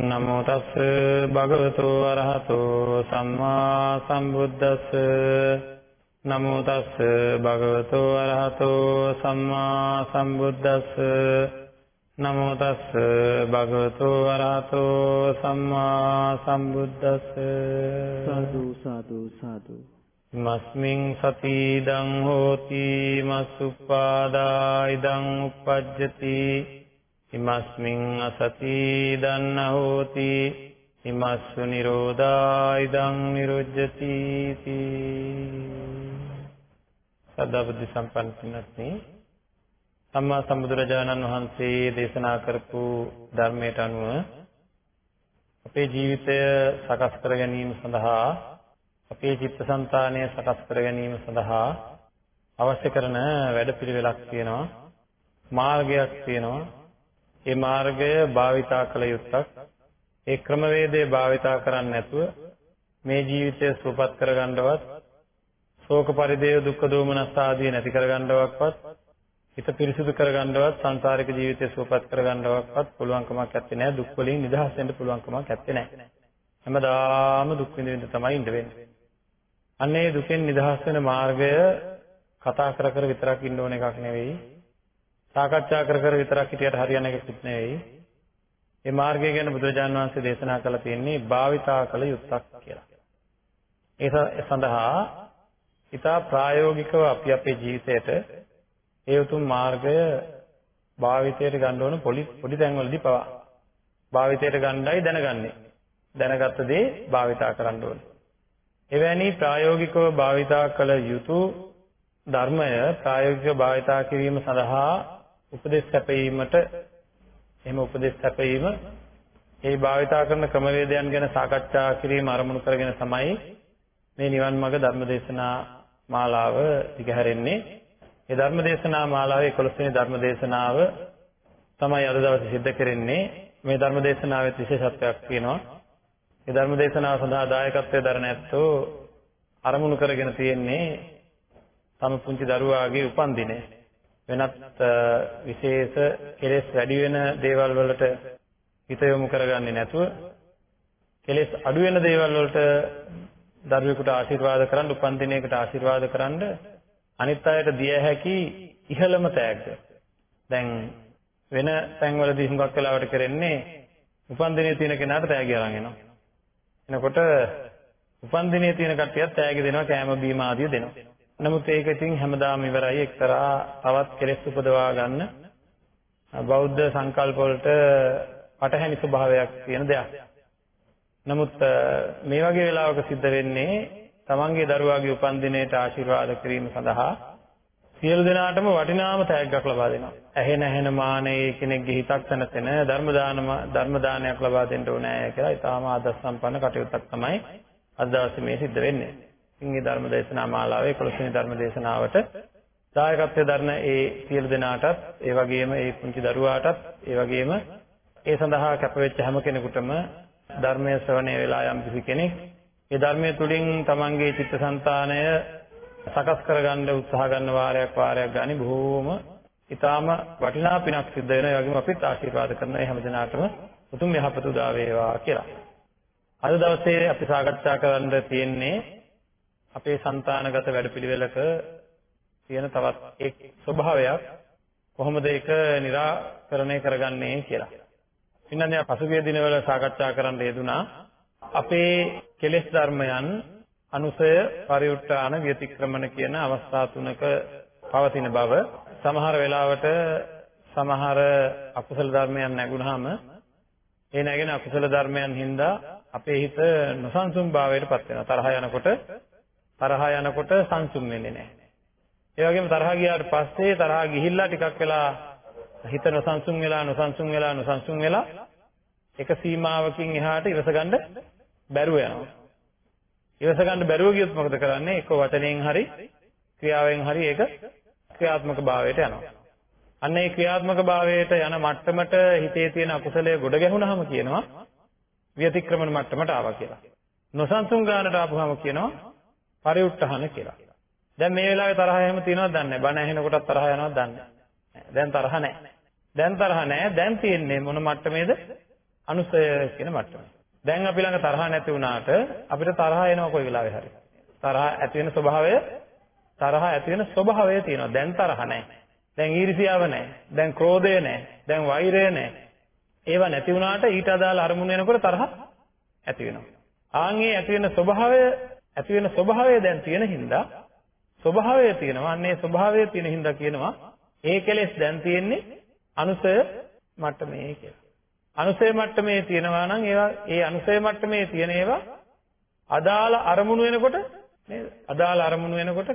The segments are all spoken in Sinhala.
නමෝ තස් භගවතු අරහතෝ සම්මා සම්බුද්දස්ස. නමෝ තස් භගවතු අරහතෝ සම්මා සම්බුද්දස්ස. නමෝ තස් භගවතු වරහතෝ සම්මා සම්බුද්දස්ස. සාදු සාදු සාදු. මස්මින් සති ඉදං හෝති මස්සුප්පාදා ඉදං uppajjati ඉමස්මින් අසති ඉදං හෝති ඉමස්සු නිරෝධා ඉදං නිරුජ්ජති සදා බුද්ධ සම්පන්න පින්වත්නි සම්මා සම්බුදුරජාණන් වහන්සේ දේශනා කරපු ධර්මයට අනුව අපේ ජීවිතය සකස් කර ගැනීම සඳහා අපේ චිත්තසංතානය සකස් කර ගැනීම සඳහා අවශ්‍ය කරන වැඩපිළිවෙලක් තියෙනවා මාර්ගයක් තියෙනවා. ඒ මාර්ගය භාවිතා කළ යුත්තක්. ඒ ක්‍රමවේදය භාවිතා කරන්නේ නැතුව මේ ජීවිතය සුවපත් කරගන්නවත් ශෝක පරිදේව දුක්ඛ දෝමනස් ආදී නැති කරගන්නවක්වත් හිත පිරිසිදු කරගන්නවත් සංසාරික ජීවිතය සුවපත් කරගන්නවත්වත් පුළුවන්කමක් නැත්තේ නෑ දුක් වලින් නිදහස් වෙන්න පුළුවන්කමක් නැත්තේ නෑ හැමදාම දුක් විඳ විඳ තමයි ඉඳ වෙන්නේ. අන්නේ දුකෙන් නිදහස් වෙන මාර්ගය කතා කර කර විතරක් ඉන්න ඕන එකක් නෙවෙයි. සාකච්ඡා කර කර විතරක් හිටියට හරියන එකකුත් නෙවෙයි මේ මාර්ගය ගැන බුදුරජාණන් වහන්සේ දේශනා කළා තියෙන්නේ භාවිතා කළ යුත්තක් කියලා ඒ සඳහා ඊට ප්‍රායෝගිකව අපි අපේ ජීවිතයට ඒ උතුම් මාර්ගය භාවිතයට ගන්න ඕන පොඩි පොඩි තැන්වලදී පවා භාවිතයට ගන්නයි දැනගන්නේ. දැනගත්ත දේ භාවිතා කරන්න ඕනේ. එවැනි ප්‍රායෝගිකව භාවිතා කළ යුතු ධර්මය ප්‍රායෝගිකව භාවිතා කිරීම සඳහා උපදෙස් සැපයීමට එහෙම උපදෙස් සැපයීම ඒ භාවිතා කරන ක්‍රමවේදයන් ගැන සාකච්ඡා කිරීම අරමුණු කරගෙන තමයි මේ නිවන් මාර්ග ධර්මදේශනා මාලාව දිගහැරෙන්නේ. ඒ ධර්ම දේශනා මාලාවේ 11 වෙනි ධර්ම දේශනාව තමයි අද දවසේ සිද්ධ කරන්නේ. මේ ධර්ම දේශනාවේ විශේෂත්වයක් තියෙනවා. ඒ ධර්ම දේශනාව සඳහා දායකත්වයේ දරන ඇත්තෝ අරමුණු කරගෙන තියෙන්නේ තම පුංචි දරුවාගේ උපන්දිනය. වෙනත් විශේෂ කෙලෙස් වැඩි වෙන දේවල් වලට හිත යොමු කරගන්නේ නැතුව කෙලෙස් අඩු වෙන දේවල් වලට දරුවෙකුට ආශිර්වාද කරන්න උපන්දිනයකට ආශිර්වාද කරන්න අනිත් අයට දිය හැකි ඉහළම තෑග්ග. දැන් වෙන තැන්වලදී හුඟක් වෙලාවට කරන්නේ උපන්දිනේ තියෙන කෙනාට තෑගි අරන් එනවා. එනකොට උපන්දිනේ තියෙන කට්ටියත් තෑගි දෙනවා කෑම බීම ආදිය දෙනවා. නමුත් ඒක ඉතින් හැමදාම ඉවරයි එක්තරා තවත් කෙලෙස් උපදවා ගන්න බෞද්ධ සංකල්ප වලට පටහැනි ස්වභාවයක් තියෙන දෙයක්. නමුත් මේ වගේ වෙලාවක සිද්ධ වෙන්නේ තමන්ගේ දරුවාගේ උපන්දිනයට ආශිර්වාද කිරීම සඳහා සියලු දෙනාටම වටිනාම තෑග්ගක් ලබා දෙනවා. ඇහෙන ඇහෙන මානේ කෙනෙක්ගේ හිතක් තනතෙන ධර්ම දානම ධර්ම දානයක් ලබා දෙන්න ඕනේ කියලා ඊටාම ආදර්ශ සම්පන්න කටයුත්තක් තමයි අද දවසේ මේ සිද්ධ වෙන්නේ. ඉතින් මේ ධර්ම දේශනා මාලාවේ 11 වෙනි ධර්ම දේශනාවට දායකත්වයේ දරන ඒ සියලු දෙනාටත් ඒ වගේම ඒ පුංචි දරුවාටත් ඒ වගේම ඒ සඳහා කැපවෙච්ච හැම කෙනෙකුටම ධර්මයේ ශ්‍රවණය වෙලා යම් කිසි කෙනෙක් ඒ ධර්මයේ තුලින් තමන්ගේ චිත්තසංතානය සකස් කරගන්න උත්සාහ ගන්න වාරයක් වාරයක් ගානේ බොහෝම ඊටාම වටිනා පිනක් සිද්ධ වෙනවා. ඒ වගේම අපිත් ආශිර්වාද කරනවා මේ හැම දිනාටම උතුම් යහපත උදා වේවා කියලා. අද දවසේ අපි සාකච්ඡා කරන්න තියෙන්නේ අපේ సంతානගත වැඩපිළිවෙලක තියෙන තවත් එක් ස්වභාවයක් කොහොමද ඒක निराකරණය කරගන්නේ කියලා. ඉන්නන්නේ පසුගිය දිනවල සාකච්ඡා කරන්න යෙදුනා අපේ කෙලෙස් ධර්මයන් අනුසය පරිඋත්‍රාණ විතික්‍රමණ කියන අවස්ථා තුනක පවතින බව සමහර වෙලාවට සමහර අකුසල ධර්මයන් නැගුණාම ඒ නැගෙන අකුසල ධර්මයන් හින්දා අපේ හිත නොසන්සුන් භාවයට පත් වෙනවා තරහ යනකොට තරහ යනකොට සංසුන් වෙන්නේ නැහැ ඒ වගේම තරහ ගියාට පස්සේ තරහ ගිහිල්ලා ටිකක් වෙලා හිත නොසන්සුන් වෙලා නොසන්සුන් වෙලා නොසන්සුන් වෙලා එක සීමාවකින් එහාට ඉවස ගන්න බැරුව යනවා. ඉවස ගන්න බැරුව ගියොත් මොකද කරන්නේ? එක්ක වචනයෙන් හරි ක්‍රියාවෙන් හරි ඒක ක්‍රියාත්මක භාවයට යනවා. අන්න ඒ ක්‍රියාත්මක භාවයට යන මට්ටමට හිතේ තියෙන අකුසලයේ ගොඩ ගැහුණාම කියනවා ව්‍යතික්‍රමන මට්ටමට ආවා කියලා. නොසන්සුන් ගානට ආපුවාම කියනවා පරිඋත්හාන කියලා. දැන් මේ වෙලාවේ තරහ එහෙම තියෙනවද දන්නේ නැහැ. බණ ඇහෙනකොටත් තරහ යනවද දන්නේ නැහැ. දැන් තරහ නැහැ. දැන් තරහ නැහැ. දැන් තියෙන්නේ මොන මට්ටමේද? අනුසය කියන මට්ටමේ. දැන් අපි ළඟ තරහ නැති වුණාට අපිට තරහ එනවා කොයි වෙලාවෙ හරි. තරහ ඇති වෙන ස්වභාවය තරහ ඇති වෙන ස්වභාවය තියෙනවා. දැන් තරහ නැහැ. දැන් ඊර්ෂියාව නැහැ. දැන් ක්‍රෝධය නැහැ. දැන් වෛරය නැහැ. ඒව නැති වුණාට ඊට අදාළ අරමුණු වෙනකොට තරහ ඇති වෙනවා. ආන්ගේ ඇති වෙන ස්වභාවය ඇති වෙන ස්වභාවය දැන් තියෙන හින්දා ස්වභාවය තියෙනවා. අන්නේ ස්වභාවය තියෙන හින්දා කියනවා ඒ කෙලෙස් දැන් තියෙන්නේ අනුසය මට්ටමේ කියලා. අනුසය මට්ටමේ තියෙනවා නම් ඒවා ඒ අනුසය මට්ටමේ තියෙන ඒවා අදාළ අරමුණු වෙනකොට නේද? අදාළ අරමුණු වෙනකොට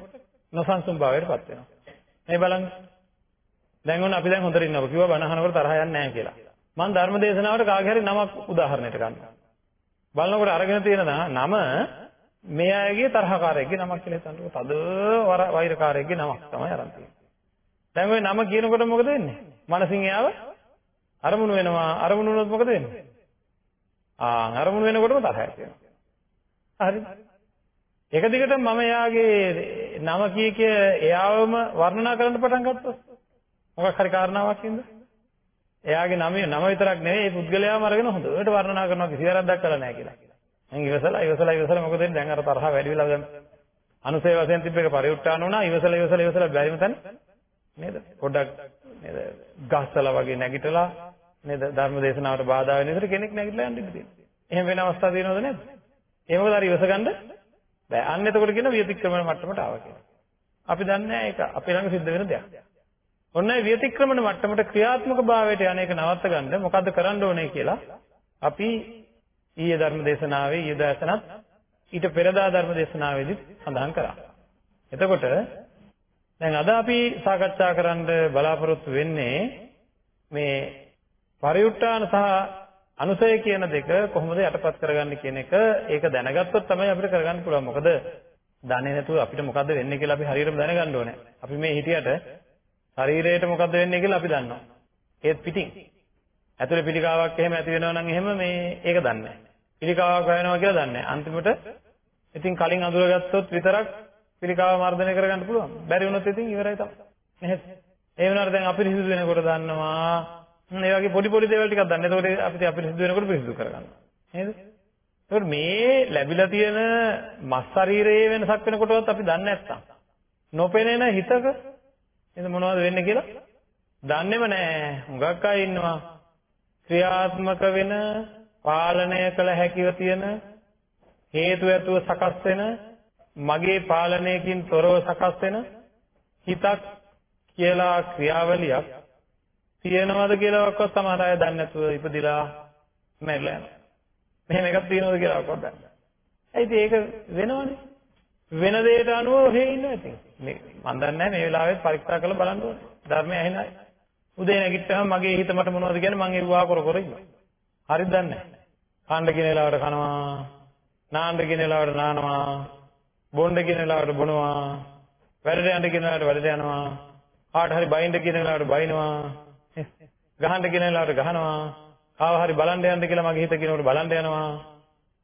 නොසන්සුන් භාවයටපත් වෙනවා. මේ බලන්න. දැන් ඔන්න අපි දැන් හොඳට ඉන්නවා. කිව්වා බණ අහනකොට තරහ යන්නේ නැහැ කියලා. මම ධර්ම දේශනාවට කාගේ හරි නමක් උදාහරණයට ගන්නවා. බලනකොට අරගෙන තියෙන නම මේ අයගේ තරහකාරයෙක්ගේ නමක් කියලා හිතන්නකො. තද වෛරකාරයෙක්ගේ නමක් තමයි අරන් තියෙන්නේ. දැන් ওই නම කියනකොට මොකද වෙන්නේ? මනසින් එයාව අරමුණු වෙනවා. අරමුණු වුණොත් මොකද වෙන්නේ? ආ අරමුණු වෙනකොටම තරහ ඇති වෙනවා. හරිද? එක දිගට මම එයාගේ නම කී කිය එයාවම වර්ණනා කරන්න පටන් ගත්තොත් මොකක් හරි කාරණාවක් හින්දා එයාගේ නම නම විතරක් නෙවෙයි ඒ පුද්ගලයාම අරගෙන හොඳට වර්ණනා කරනවා කිසි වැරද්දක් කළා නැහැ කියලා. දැන් ඉවසලා ඉවසලා ඉවසලා මොකද වෙන්නේ? දැන් අර තරහ වැඩි වෙලා දැන් අනුසය වශයෙන් තිබ්බ එක පරිඋත්තාන වුණා. ඉවසලා ඉවසලා ඉවසලා බැරිම තැන නේද? පොඩ්ඩක් නේද? ගස්සලා වගේ නැගිටලා නේද? ධර්ම දේශනාවට බාධා වෙන විදිහට කෙනෙක් නැගිටලා යන්න ඉඩ තියෙනවා. එහෙම වෙන අවස්ථා තියෙනවද නැද්ද? ඒ මොකද අර ඉවස ගන්න බෑ. අන්න එතකොට කියන විතික්‍රමන මට්ටමට ආවා කියලා. අපි දන්නේ නැහැ ඒක අපේ ළඟ සිද්ධ වෙන දෙයක්. ඔන්න ඒ විතික්‍රමන මට්ටමට ක්‍රියාත්මක භාවයට යන එක නවත්ත ගන්න මොකද්ද කරන්න ඕනේ කියලා අපි ඊයේ ධර්ම දේශනාවේ ඊයේ දැසනත් ඊට පෙරදා ධර්ම දේශනාවේදී සඳහන් කරා. එතකොට දැන් අද අපි සාකච්ඡා කරන්න බලාපොරොත්තු වෙන්නේ මේ පරිඋත්තාන සහ අනුසය කියන දෙක කොහොමද යටපත් කරගන්නේ කියන එක ඒක දැනගත්තොත් තමයි අපිට කරගන්න පුළුවන්. මොකද දන්නේ නැතුව අපිට මොකද්ද වෙන්නේ කියලා අපි හරියටම දැනගන්න ඕනේ. අපි මේ හිටියට ශරීරයට මොකද්ද වෙන්නේ කියලා අපි දන්නවා. ඒත් පිටින්. ඇතුලේ පිළිකාවක් එහෙම ඇති වෙනවා නම් එහෙම මේ ඒක දන්නේ නැහැ. පිළිකාවක් වෙනවා කියලා දන්නේ නැහැ. අන්තිමට ඉතින් කලින් අඳුරගත්තොත් විතරක් පිළිකාව මර්ධනය කරගන්න පුළුවන්. බැරි වුණොත් ඉතින් ඉවරයි තමයි. නේද? ඒ වුණාට දැන් අපිරිසිදු වෙනකොට දන්නවා. මේ වගේ පොඩි පොඩි දේවල් ටිකක් දන්න. එතකොට අපිට අපිරිසිදු වෙනකොට පිරිසිදු කරගන්නවා. නේද? ඒකට මේ ලැබිලා තියෙන මස් ශරීරයේ වෙනසක් වෙනකොටවත් අපි දන්නේ නැත්තම් නොපෙනෙන හිතක නේද මොනවද වෙන්නේ කියලා දන්නේම නැහැ. හුඟක් අය ඉන්නවා ක්‍රියාත්මක වෙන පාලනය කළ හැකිව තියෙන හේතු ඇතුව සකස් වෙන මගේ පාලනයකින් තොරව සකස් වෙන හිතක් කියලා ක්‍රියාවලියක් තියෙනවද කියලාවත් සමහර අය දන්නේ නැතුව ඉපදිලා මැරිලා යනවා. මෙහෙම එකක් තියෙනවද කියලාවත් දන්නේ නැහැ. ඒ ඉතින් ඒක වෙනවනේ. වෙන දෙයට අනුව ඔහේ ඉන්නවා ඉතින්. මේ මම දන්නේ නැහැ මේ වෙලාවෙත් පරීක්ෂා කරලා බලන්න ඕනේ. ධර්මය ඇහෙන අය. උදේ නැගිට්ටහම මගේ හිත මට මොනවද කියන්නේ මම ඒවා කර කර ඉන්නවා. හරිද දන්නේ නැහැ. කාණ්ඩ කියන වෙලාවට කනවා. නාන්න කියන වෙලාවට නානවා. බොණ්ඩ කියන වෙලාවට බොනවා. වැඩට යන්න කියන වෙලාවට වැඩට යනවා. කාට හරි බයින්ද කියන වෙලාවට බයිනවා. ගහන්න කියන වෙලාවට ගහනවා. ආව හරි බලන්න යන්න කියලා මගේ හිත කියනකොට බලන්න යනවා.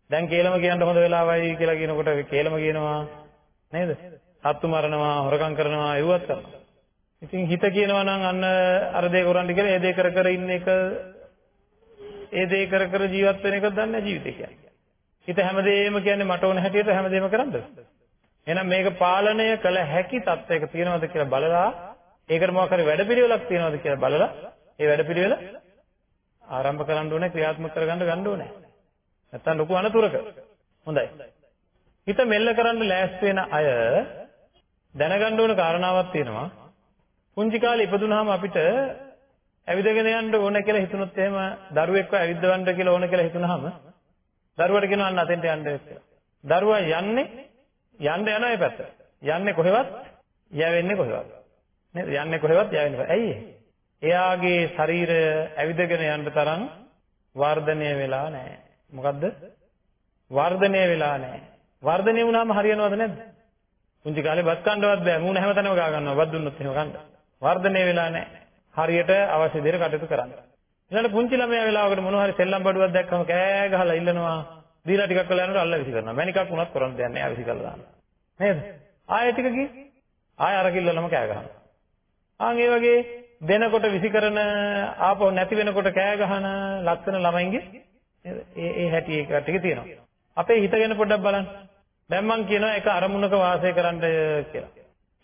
දැන් කේලම කියන්න හොඳ වෙලාවයි කියලා කියනකොට කේලම කියනවා. නේද? සත්තු මරනවා, හොරකම් කරනවා, ඒවත් කරනවා. ඉතින් හිත කියනවා නම් අන්න අර දේ කරන්න කියලා ඒ දේ කර කර ඉන්න එක ඒ දේ කර කර ජීවත් වෙන එක දන්නේ ජීවිතය කියන්නේ. හිත හැමදේම කියන්නේ මට ඕන හැටියට හැමදේම කරන්නද? එහෙනම් මේක පාලනය කළ හැකි තත්ත්වයක තියෙනවද කියලා බලලා ඒකට මොකක් හරි වැඩපිළිවෙලක් තියෙනවද කියලා බලලා ඒ වැඩපිළිවෙල ආරම්භ කරන්න ඕනේ ක්‍රියාත්මක කරගන්න ගන්න ඕනේ. නැත්තම් ලොකු අනතුරක. හොඳයි. හිත මෙල්ල කරන්න ලෑස්ති වෙන අය දැනගන්න ඕන කාරණාවක් තියෙනවා. පුංචි කාලේ ඉපදුනහම අපිට ඇවිදගෙන යන්න ඕන කියලා හිතුනොත් එහෙම දරුවෙක්ව ඇවිද්දවන්න කියලා ඕන කියලා හිතුනහම දරුවට කියනවා අන්න අතෙන්ට යන්න කියලා. දරුවා යන්නේ යන්න යන ඒ පැත්තට. යන්නේ කොහෙවත් යවෙන්නේ කොහෙවත්. නේද? යන්නේ කොහෙවත් යවෙන්නේ. ඇයි එයාගේ ශරීරය ඇවිදගෙන යන්න තරම් වර්ධනය වෙලා නැහැ. මොකද්ද? වර්ධනය වෙලා නැහැ. වර්ධනය වුණාම හරියනවද නැද්ද? පුංචි කාලේ බත් කන්නවත් බෑ. මූණ හැමතැනම ගා ගන්නවා. බත් දුන්නොත් එහෙම කන්න. වර්ධනය වෙලා නැහැ. හරියට අවශ්‍ය විදිහට කටයුතු කරන්න. ඊළඟට පුංචි ළමයා වෙලාවකට මොනවා හරි සෙල්ලම් බඩුවක් දැක්කම කෑ ගහලා ඉල්ලනවා. දීලා ටිකක් වෙලා යනකොට අල්ල විසි කරනවා. මැනිකක් වුණත් කරන්න දෙයක් නෑ විසි කරලා දානවා. නේද? ආයෙ ටික ගිහින් ආයෙ අර කිල්ලලම කෑ ගහනවා. ආන් ඒ වගේ දෙනකොට විසි කරන ආපහු නැති වෙනකොට කෑ ගහන ලක්ෂණ ළමයින්ගේ ඒ ඒ හැටි ඒ ටික තියෙනවා. අපේ හිත ගැන පොඩ්ඩක් බලන්න. දැන් මම කියනවා එක අරමුණක වාසය කරන්න කියලා.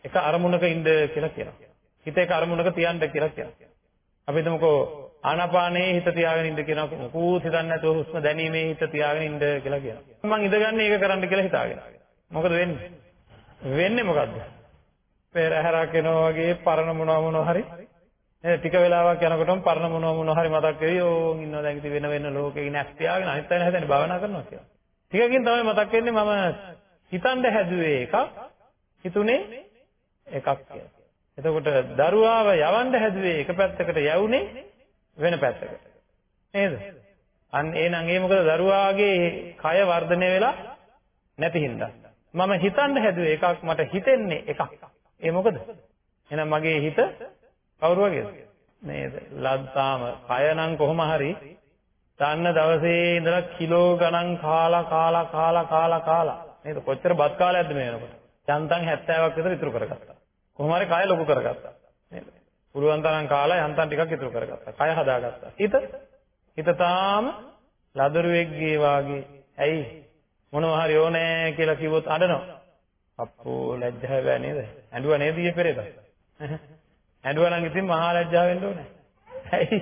එක අරමුණක ඉන්න කියලා කියනවා. හිත එක අරමුණක තියන්න කියලා කියනවා. අපි හිතමුකෝ ආනාපානයේ හිත තියාගෙන ඉන්න කියනවා. මොකුත් හිතන්නේ නැතුව හුස්ම දැනීමේ හිත තියාගෙන ඉන්න කියලා කියනවා. මම ඉඳගන්නේ ඒක කරන්න කියලා හිතාගෙන. මොකද වෙන්නේ? වෙන්නේ මොකද්ද? පෙරහැරක් එනවා වගේ පරණ මොනවා මොනවා හරි නේද ටික වෙලාවක් යනකොටම පරණ මොනවා මොනවා හරි මතක් වෙවි ඕන් ඉන්නවා දැන් ඉතින් වෙන වෙන ලෝකේ නැස් තියාගෙන අනිත් අය හැදෙන්නේ භාවනා කරනවා කියලා. ටිකකින් තමයි මතක් වෙන්නේ මම හිතන්න හැදුවේ එකක් හිතුනේ එකක් කියලා. එතකොට දරුවාව යවන්න හැදුවේ එක පැත්තකට යවුනේ වෙන පැත්තකට. නේද? අන්න එහෙනම් ඒ මොකද දරුවාගේ කය වර්ධනය වෙලා නැති හින්දා. මම හිතන්න හැදුවේ එකක් මට හිතෙන්නේ එකක්. ඒ මොකද? එහෙනම් මගේ හිත කවුරු වගේද? නේද? ලද්දාම කය නම් කොහොම හරි ගන්න දවසේ ඉඳලා කිලෝ ගණන් කාලා කාලා කාලා කාලා කාලා නේද? කොච්චර බත් කාලයක්ද මේ වෙනකොට? යන්තම් 70ක් විතර ඉතුරු කරගත්තා. කොහොම හරි කය ලොකු කරගත්තා. නේද? පුළුවන් තරම් කාලා යන්තම් ටිකක් ඉතුරු කරගත්තා. කය හදාගත්තා. හිත හිත තාම ලදරුවෙක්ගේ වාගේ ඇයි මොනවා හරි ඕනේ කියලා කිව්වොත් අඬනවා. අප්පෝ ලැජ්ජා වෙන්නේ නේද? ඇඬුවා නේද ඊයේ පෙරේද? ඇඬුවා නම් ඉතින් මහා ලැජ්ජා වෙන්න ඕනේ. ඇයි?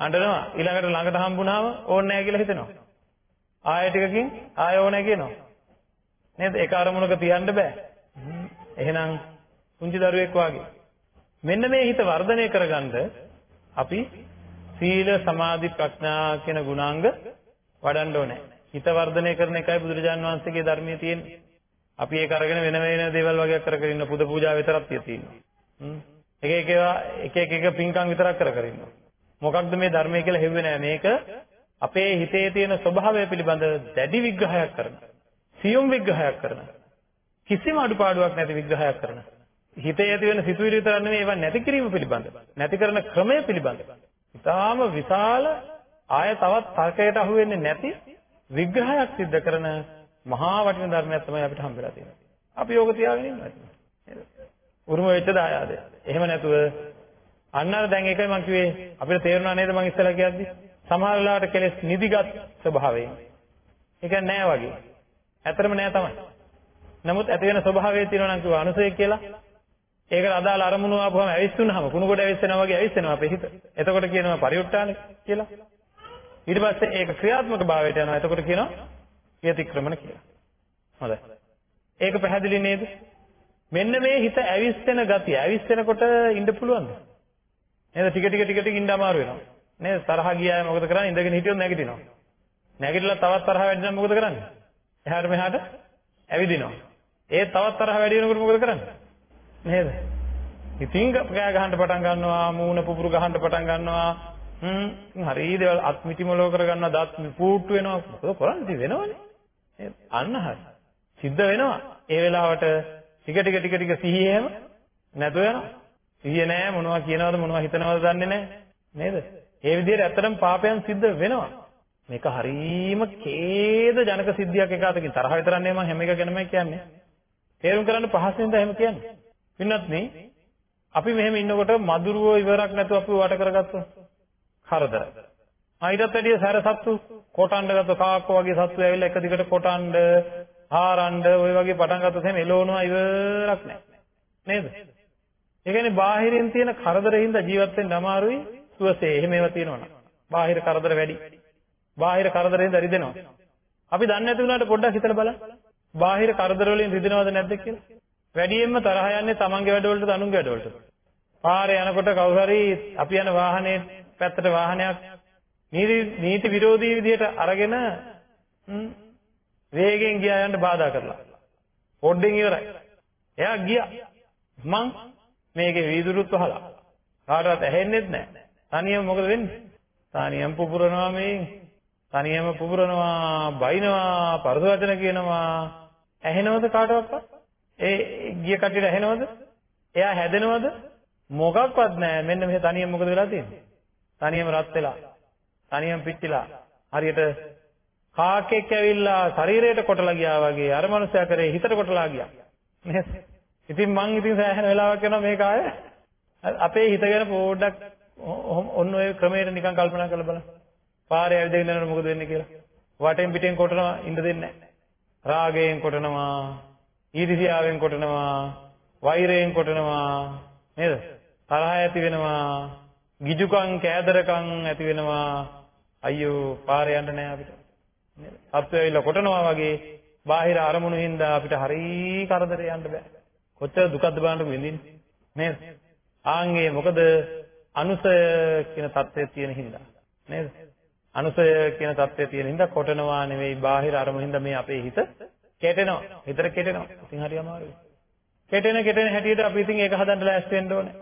අඬනවා. ඊළඟට ළඟට හම්බුනාම ඕනේ නැහැ කියලා හිතෙනවා. ආයෙ ටිකකින් ආයෙ ඕනේ කියනවා. නේද? ඒක අරමුණක තියන්න බෑ. එහෙනම් පුංචි දරුවෙක් වාගේ. මෙන්න මේ හිත වර්ධනය කරගන්න අපි සීල සමාධි ප්‍රඥා කියන ගුණාංග වඩන්න ඕනේ. හිත වර්ධනය කරන එකයි බුදුරජාන් වහන්සේගේ ධර්මයේ තියෙන්නේ. අපි ඒක අරගෙන වෙන වෙන දේවල් වගේ කර කර ඉන්න පුද පූජා විතරක් තියෙනවා. එක එක ඒවා එක එක එක පින්කම් විතරක් කර කර ඉන්නවා. මොකක්ද මේ ධර්මය කියලා හෙව්වේ නෑ මේක අපේ හිතේ තියෙන ස්වභාවය පිළිබඳ දැඩි විග්‍රහයක් කරන සියුම් විග්‍රහයක් කරන කිසිම අඩුපාඩුවක් නැති විග්‍රහයක් කරන හිතේ ඇති වෙන සිතුවිලි විතර නෙමෙයි ඒවා නැති කිරීම පිළිබඳ නැති කරන ක්‍රමය පිළිබඳ ඉතාම විශාල ආය තවත් තර්කයට අහු වෙන්නේ නැති විග්‍රහයක් සිද්ධ කරන මහා වටින ධර්මයක් තමයි අපිට හම්බෙලා තියෙන්නේ. අපි යෝග තියාගෙන ඉන්නවා. උරුම වෙච්ච දායාදය. එහෙම නැතුව අන්න අර දැන් ඒකයි මම කිව්වේ අපිට තේරුණා නේද මම ඉස්සෙල්ලා කියද්දි සමහර වෙලාවට කෙලෙස් නිදිගත් ස්වභාවයෙන්. ඒක නෑ වගේ. ඇත්තටම නෑ තමයි. නමුත් ඇති වෙන ස්වභාවය තියෙනවා නම් කිව්වා අනුසය කියලා. ඒකට අදාළ අරමුණු ආපුවම ඇවිස්සුනහම කුණුගොඩ ඇවිස්සෙනවා වගේ ඇවිස්සෙනවා අපේ හිත. එතකොට කියනවා පරිඋත්ථාන කියලා. ඊට පස්සේ ඒක ක්‍රියාත්මක භාවයට යනවා. එතකොට කියනවා ප්‍රතික්‍රමණ කියලා. හොඳයි. ඒක පැහැදිලි නේද? මෙන්න මේ හිත ඇවිස්සෙන ගතිය. ඇවිස්සෙනකොට ඉන්න පුළුවන්ද? නේද? ටික ටික ටික ටික ඉන්න අමාරු වෙනවා. නේද? තරහ ගියාම මොකද කරන්නේ? ඉඳගෙන හිටියොත් නැගිටිනවා. නැගිටලා තවත් තරහ වැඩි නම් මොකද කරන්නේ? එහාට මෙහාට ඇවිදිනවා. ඒ තවත් තරහ වැඩි වෙනකොට මොකද කරන්නේ? නේද? ඉතින් කෑ ගහන්න පටන් ගන්නවා, මූණ පුපුරු ගහන්න පටන් ගන්නවා. හ්ම් හරි දේවල් අත් මිටිමලෝ කර ගන්නවා, දත් පුට්ටු වෙනවා. මොකද කරන්නේ? වෙනවනේ. නේද? අන්න හරි. සිද්ධ වෙනවා. ඒ වෙලාවට ටික ටික ටික ටික සිහියෙම නැතුව යනවා. සිහිය නැහැ මොනවා කියනවද මොනවා හිතනවද දන්නේ නැහැ. නේද? ඒ විදිහට ඇත්තටම පාපයන් සිද්ධ වෙනවා. මේක හරීම ඛේද ජනක සිද්ධියක් එක අතකින් තරහ විතරක් නෙමෙයි මම හැම එක ගැනම කියන්නේ. තේරුම් කරන්න පහසෙන්ද එහෙම කියන්නේ. පින්නත් නේ අපි මෙහෙම ඉන්නකොට මදුරුවෝ ඉවරක් නැතුව අපි වට කරගත්තොත් කරදර. ආයිටත් වැඩිය සැර සත්තු කොටන්න ගත්ත කාක්කෝ වගේ සත්තු ඇවිල්ලා එක දිගට කොටන්න, හාරන්න ඔය වගේ පටන් ගත්තොත් එහෙම එළවනවා ඉවරක් නැහැ. නේද? ඒ කියන්නේ බාහිරින් තියෙන කරදරින්ද ජීවත් වෙන්න අමාරුයි සුවසේ. එහෙම ඒවා තියෙනවනේ. බාහිර කරදර වැඩි. බාහිර කරදරෙන් රිදෙනවා. අපි දන්නේ නැති වුණාට පොඩ්ඩක් හිතලා බලන්න. බාහිර කරදර වලින් රිදෙනවද නැද්ද කියලා? වැඩියෙන්ම තරහ යන්නේ තමන්ගේ වැඩවලටද අනුන්ගේ වැඩවලටද? පාරේ යනකොට කවුරු හරි අපි යන වාහනේ පැත්තට වාහනයක් නීති නීති විරෝධී විදිහට අරගෙන වේගෙන් ගියා යන්න බාධා කරලා. පොඩ්ඩෙන් ඉවරයි. එයා ගියා. මං මේකේ වීදුරුත් වහලා කාටවත් ඇහෙන්නේත් නැහැ. තනියම මොකද වෙන්නේ? තනියම පුපුරනවා මේ. තනියම පුපුරනවා, බයිනවා, පරස වචන කියනවා. ඇහෙනවද කාටවත්? ඒ ගිය කටියට ඇහෙනවද? එයා හැදෙනවද? මොකක්වත් නැහැ. මෙන්න මෙහෙ තනියම මොකද වෙලා තියෙන්නේ? තනියම රත් වෙලා. තනියම පිච්චිලා. හරියට කාකෙක් ඇවිල්ලා ශරීරයට කොටලා ගියා වගේ අර මනුස්සයා කරේ හිතට කොටලා ගියා. නේද? ඉතින් මං ඉතින් සෑහෙන වෙලාවක් යනවා මේක ආයේ අපේ හිත ගැන පොඩ්ඩක් ඔන්න ඔය ක්‍රමයට නිකන් කල්පනා කරලා බලන්න. පාරේ ඇවිදගෙන යනකොට මොකද වෙන්නේ කියලා. වටෙන් පිටෙන් කොටනවා ඉන්න දෙන්නේ නැහැ. රාගයෙන් කොටනවා, ඊර්ෂ්‍යාවෙන් කොටනවා, වෛරයෙන් කොටනවා නේද? තරහ ඇති වෙනවා, ගිජුකම්, කෑදරකම් ඇති වෙනවා. අයියෝ පාරේ යන්න නැහැ අපිට. නේද? සත්වය ඇවිල්ලා කොටනවා වගේ බාහිර අරමුණු හින්දා අපිට හරි කරදරේ යන්න බෑ. කොච්චර දුකක්ද බලන්නකො විඳින්නේ. නේද? ආන්ගේ මොකද අනුසය කියන தත්ත්වය තියෙන හින්දා. නේද? අනුසය කියන தත්ත්වය තියෙන හින්දා කොටනවා නෙවෙයි බාහිර අරමුණු හින්දා මේ අපේ හිත කෙටෙනවා. හිතට කෙටෙනවා. ඉතින් හරි අමාරුයි. කෙටෙන කෙටෙන හැටියට අපි ඉතින් ඒක හදන්න ලෑස්ති වෙන්න ඕනේ.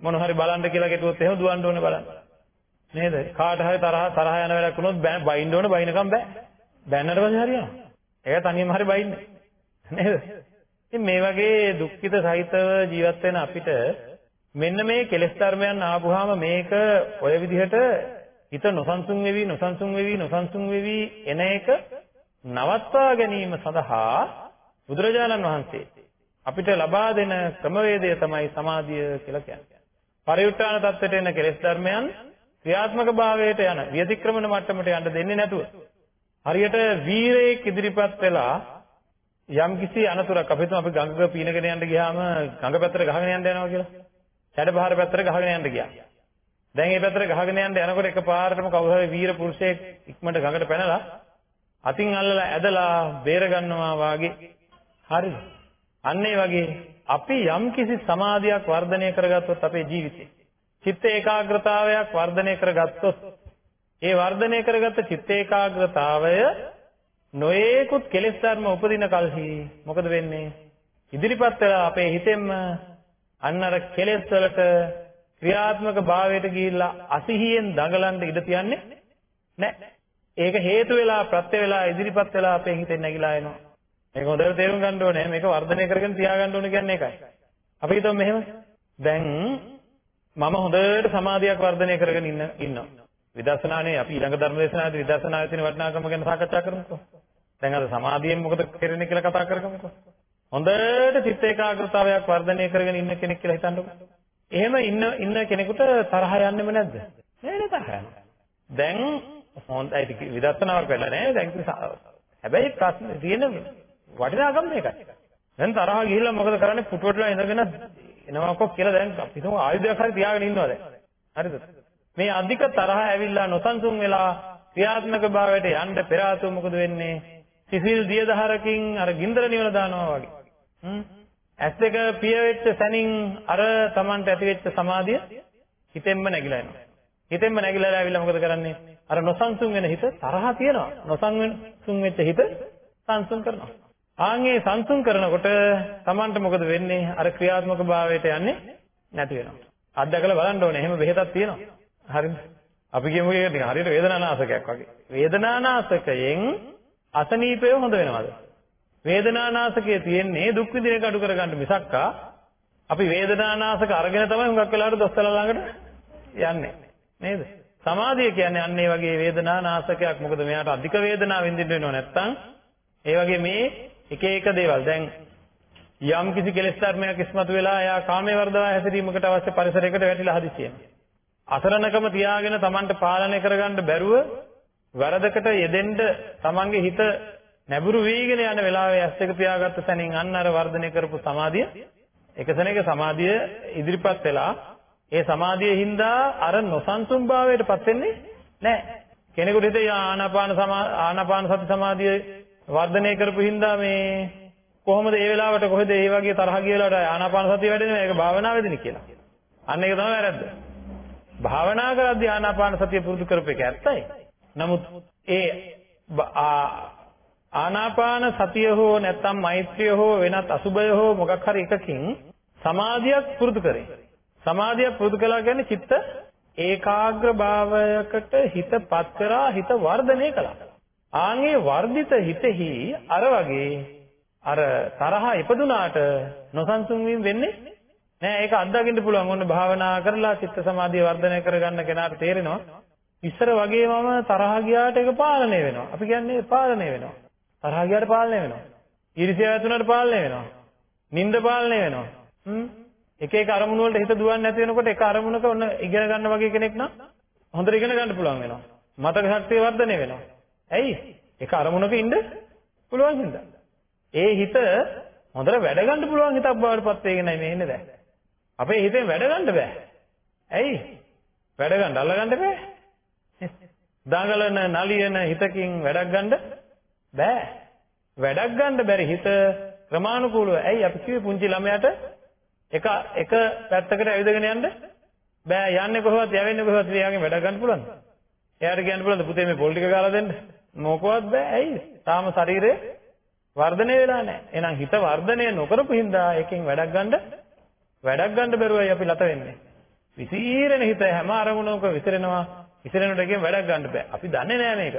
මොන හරි බලන්න කියලා කෙටුවොත් එහෙම දුවන්න ඕනේ බලන්න. නේද? කාට හරි තරහ තරහ යන වෙලාවක් වුණොත් බයින්න ඕනේ බයින්නකම් බෑ. බැන්නට පස්සේ හරියනවා. ඒක තනියම හරි බයින්නේ. නේද? ඉතින් මේ වගේ දුක්ඛිත සහිතව ජීවත් වෙන අපිට මෙන්න මේ කෙලෙස් ධර්මයන් ආපුවාම මේක ඔය විදිහට හිත නොසන්සුන් වෙවි නොසන්සුන් වෙවි නොසන්සුන් වෙවි එන එක නවත්වා ගැනීම සඳහා බුදුරජාණන් වහන්සේ අපිට ලබා දෙන ක්‍රමවේදය තමයි සමාධිය කියලා කියන්නේ. පරිඋත්තාන தත්ත්වයට එන කෙලෙස් ධර්මයන් ක්‍රියාත්මක භාවයට යන විතික්‍රමන මට්ටමට යන්න දෙන්නේ නැතුව හරියට වීරයෙක් ඉදිරිපත් වෙලා යම් කිසි අනතුරක් අපි හිතමු අපි ගඟක පීනගෙන යන්න ගියාම ගඟ පැත්තට ගහගෙන යන්න යනවා කියලා. සැඩපහර පැත්තට ගහගෙන යන්න ගියා. දැන් මේ පැත්තට ගහගෙන යන්න යනකොට එකපාරටම කවුරු හරි වීර පුරුෂයෙක් ඉක්මනට ගඟට පැනලා අතින් අල්ලලා ඇදලා බේර ගන්නවා වාගේ. හරිද? අන්න ඒ වගේ අපි යම් කිසි සමාධියක් වර්ධනය කරගත්තොත් අපේ ජීවිතේ චිත්ත ඒකාග්‍රතාවයක් වර්ධනය කරගත්තොත් ඒ වර්ධනය කරගත්ත චිත්ත ඒකාග්‍රතාවය නොයේකුත් කෙලෙස් ධර්ම උපදින කලෙහි මොකද වෙන්නේ? ඉදිරිපත් වෙලා අපේ හිතෙන්ම අන්න අර කෙලෙස් වලට ක්‍රියාත්මක භාවයට ගිහිල්ලා අසිහියෙන් දඟලන්න ඉඩ තියන්නේ නැහැ. ඒක හේතු වෙලා ප්‍රත්‍ය වෙලා ඉදිරිපත් වෙලා අපේ හිතෙන් නැగిලා එනවා. මේක හොඳට තේරුම් ගන්න ඕනේ. මේක වර්ධනය කරගෙන තියාගන්න ඕනේ කියන්නේ ඒකයි. අපි හිතමු මෙහෙම. දැන් මම හොඳට සමාධියක් වර්ධනය කරගෙන ඉන්න ඉන්නවා. විදර්ශනානේ අපි ඊළඟ ධර්ම දේශනාවේදී විදර්ශනාවේ තියෙන වටිනාකම ගැන සාකච්ඡා කරමුකෝ. දැන් අද සමාධියෙන් මොකද කරන්නේ කියලා කතා කරගමුකෝ. හොඳට චිත්ත ඒකාග්‍රතාවයක් වර්ධනය කරගෙන ඉන්න කෙනෙක් කියලා හිතන්නකෝ. එහෙම ඉන්න ඉන්න කෙනෙකුට තරහ යන්නෙම නැද්ද? නෑ නෑ තරහ යනවා. දැන් හොඳයි විදර්ශනාවක් වෙලා නෑ. දැන් හැබැයි ප්‍රශ්න තියෙන වටිනාකම මේකයි. දැන් තරහ ගිහිල්ලා මොකද කරන්නේ? පුටුවටලා ඉඳගෙන එනවාකෝ කියලා දැන් අපි හිතමු ආයුධයක් හරි තියාගෙන ඉන්නවා දැන්. හරිද? මේ අධික තරහ ඇවිල්ලා නොසන්සුන් වෙලා ක්‍රියාත්මක භාවයට යන්න පෙර ආතුව මොකද වෙන්නේ? සිසිල් දියදහරකින් අර ගින්දර නිවන දානවා වගේ. හ්ම්. ඇස් දෙක පිය වෙච්ච සැනින් අර Tamanට ඇති වෙච්ච සමාධිය හිතෙන්ම නැగిලා යනවා. හිතෙන්ම නැగిලා ආවිල්ලා මොකද කරන්නේ? අර නොසන්සුන් වෙන හිත තරහ තියනවා. නොසන්සුන් වෙච්ච හිත සංසුන් කරනවා. ආන්ගේ සංසුන් කරනකොට Tamanට මොකද වෙන්නේ? අර ක්‍රියාත්මක භාවයට යන්නේ නැති වෙනවා. අත්දකලා බලන්න ඕනේ. එහෙම බෙහෙතක් තියෙනවා. හරිද? අපි කියමු ඒක නිකන් හරියට වේදනානාශකයක් වගේ. වේදනානාශකයෙන් අසනීපය හොඳ වෙනවද? වේදනානාශකයේ තියෙන්නේ දුක් විඳින එක අඩු කරගන්න මිසක්කා අපි වේදනානාශක අරගෙන තමයි හුඟක් වෙලාවට දොස්තරලා ළඟට යන්නේ. නේද? සමාධිය කියන්නේ අන්න ඒ වගේ වේදනානාශකයක්. මොකද මෙයාට අධික වේදනාව විඳින්න වෙනව නැත්තම් ඒ වගේ මේ එක එක දේවල් දැන් යම් කිසි කෙලෙස් ධර්මයක් ඉස්මතු වෙලා එයා කාමයේ වර්ධවා හැසිරීමකට අවශ්‍ය පරිසරයකට වැටිලා හදිසියෙම අසරණකම තියාගෙන Tamanට පාලනය කරගන්න බැරුව වැරදකට යෙදෙන්න Tamanගේ හිත නැඹුරු වීගෙන යන වෙලාවේ ඇස් දෙක පියාගත්ත සැනින් අන්න අර වර්ධනය කරපු සමාධිය එක සැනක සමාධිය ඉදිරිපත් වෙලා ඒ සමාධිය හින්දා අර නොසන්සුන් භාවයටපත් වෙන්නේ නැහැ. කෙනෙකුට හිතේ ආනාපාන ආනාපාන සති සමාධිය වර්ධනය කරපු හින්දා මේ කොහොමද ඒ වෙලාවට කොහෙද ඒ වගේ තරහ ගියලාට ආනාපාන සතිය වැඩෙන්නේ මේක භාවනාවේදීනේ කියලා. අන්න ඒක තමයි වැරද්ද. භාවනා කරද්දී ආනාපාන සතිය පුරුදු කරපු එක ඇත්තයි. නමුත් ඒ ආනාපාන සතිය හෝ නැත්නම් මෛත්‍රිය හෝ වෙනත් අසුබය හෝ මොකක් හරි එකකින් සමාධියක් පුරුදු කරේ. සමාධිය පුරුදු කළා කියන්නේ චිත්ත ඒකාග්‍ර භාවයකට හිතපත් කරා හිත වර්ධනය කළා. ආන්ගේ වර්ධිත හිතෙහි අර වගේ අර තරහ ඉපදුනාට නොසන්සුන් වීම වෙන්නේ නෑ ඒක අත්දකින්න පුළුවන්. ඔන්න භාවනා කරලා චිත්ත සමාධිය වර්ධනය කරගන්න කෙනාට තේරෙනවා. ඉස්සර වගේ මම තරහ ගියාට ඒක පාලනය වෙනවා. අපි කියන්නේ පාලනය වෙනවා. තරහ ගියාට පාලනය වෙනවා. ඊර්ෂ්‍යාව ඇතුණට පාලනය වෙනවා. නිନ୍ଦ පාලනය වෙනවා. හ්ම් එක එක අරමුණු වලට හිත දුවන්නේ නැති වෙනකොට එක අරමුණක ඔන්න ඉගෙන ගන්න වගේ කෙනෙක් නම් හොඳට ඉගෙන ගන්න පුළුවන් වෙනවා. මතක ශක්තිය වර්ධනය වෙනවා. ඇයි? එක අරමුණක ඉන්න පුළුවන් හින්දා. ඒ හිත හොඳට වැඩ ගන්න පුළුවන් හිතක් බවට පත් වෙගෙනයි මේ ඉන්නේ දැන්. අපේ හිතෙන් වැඩ ගන්න බෑ. ඇයි? වැඩ ගන්න අල්ල ගන්න බෑ. දඟලන නලියන හිතකින් වැඩක් ගන්න බෑ. වැඩක් ගන්න බැරි හිත ක්‍රමානුකූලව ඇයි අපි කිව්වේ පුංචි ළමයාට එක එක පැත්තකට ඇවිදගෙන යන්න බෑ යන්නේ කොහොමද යවෙන්නේ කොහොමද එයාගෙන් වැඩ ගන්න පුළුවන්ද? එයාට කියන්න පුළුවන්ද පුතේ මේ පොල් ටික ගාලා දෙන්න? මොකවත් බෑ ඇයි? තාම ශරීරය වර්ධනය වෙලා නැහැ. එහෙනම් හිත වර්ධනය නොකරපු හින්දා එකෙන් වැඩක් ගන්න වැඩක් ගන්න බැරුවයි අපි ලත වෙන්නේ. විසිරෙන හිත හැම අරමුණක විසිරෙනවා. විසිරෙනට එකෙන් වැඩක් ගන්න බෑ. අපි දන්නේ නෑ මේක.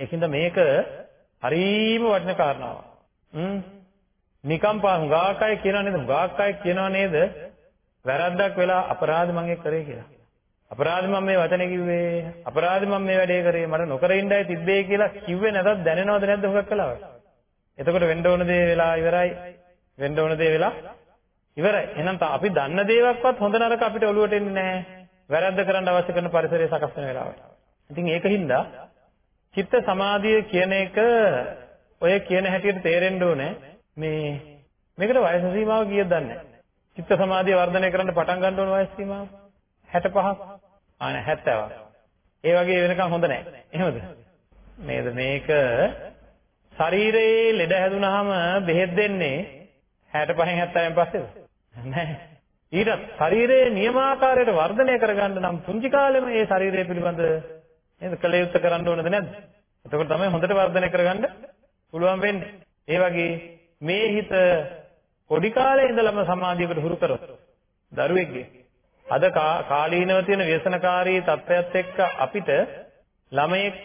ඒකින්ද මේක හරීම වටින කාරණාවක්. හ්ම්. නිකම් පා හුඟාක් අය කියනවා නේද? හුඟාක් අය කියනවා නේද? වැරද්දක් වෙලා අපරාධ මම ඒක කරේ කියලා. අපරාධ මම මේ වචනේ කිව්වේ. අපරාධ මම මේ වැඩේ කරේ. මට නොකර ඉන්නයි තිබ්බේ කියලා කිව්වේ නැතත් දැනෙනවද නැද්ද හුඟක් කලාවට? එතකොට වෙන්න ඕන දේ වෙලා ඉවරයි. වෙන්න ඕන දේ වෙලා ඉවරයි. එහෙනම් අපි දන්න දේවක්වත් හොඳ නරක අපිට ඔලුවට එන්නේ නැහැ. වැරද්ද කරන්න අවශ්‍ය කරන පරිසරය සකස් වෙන වෙලාවට. ඉතින් ඒකින්ද චිත්ත සමාධිය කියන එක ඔය කියන හැටියට තේරෙන්න ඕනේ මේ මේකට වයස සීමාව කීයද දන්නේ නැහැ. චිත්ත සමාධිය වර්ධනය කරන්න පටන් ගන්න ඕන වයස සීමාව 65ක්. ආ නෑ 70ක්. ඒ වගේ වෙනකන් හොඳ නැහැ. එහෙමද? නේද මේක ශරීරයේ ලෙඩ හැදුනහම බෙහෙත් දෙන්නේ 65න් 70න් පස්සේද? නැහැ. ඊට ශරීරයේ නියමාකාරයට වර්ධනය කරගන්න නම් පුංචි කාලෙම ඒ ශරීරය පිළිබඳ නේද කළ යුත්තේ කරන්න ඕනද නැද්ද? එතකොට තමයි හොඳට වර්ධනය කරගන්න පුළුවන් වෙන්නේ. ඒ වගේ මේ හිත පොඩි කාලේ ඉඳලම සමාධියකට හුරු කරොත් දරුවෙක්ගේ. අද කාලීනව තියෙන ව්‍යසනකාරී තත්ත්වයක් එක්ක අපිට ළමයෙක්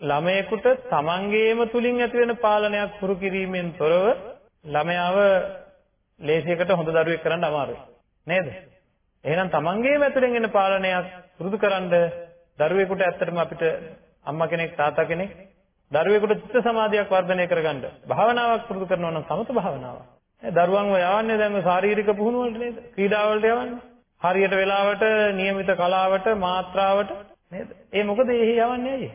ළමයෙකුට තමන්ගේම තුලින් ඇති වෙන පාලනයක් හුරු කිරීමෙන් තොරව ළමයාව ලේසියකට හොඳ දරුවෙක් කරන්න අමාරුයි. නේද? එහෙනම් තමන්ගේම ඇතුලෙන් එන පාලනයක් පුරුදු කරන්න දරුවෙකුට ඇත්තටම අපිට අම්මා කෙනෙක් තාත්තා කෙනෙක් දරුවෙකුට චිත්ත සමාධියක් වර්ධනය කරගන්න භාවනාවක් පුරුදු කරනවා නම් සමත භාවනාවක්. දරුවන්ව යවන්නේ දැන් ශාරීරික පුහුණු වලට නේද? ක්‍රීඩා වලට යවන්නේ. හරියට වෙලාවට નિયમિત කලාවට මාත්‍රාවට නේද? ඒ මොකද එහි යවන්නේ ඇයි?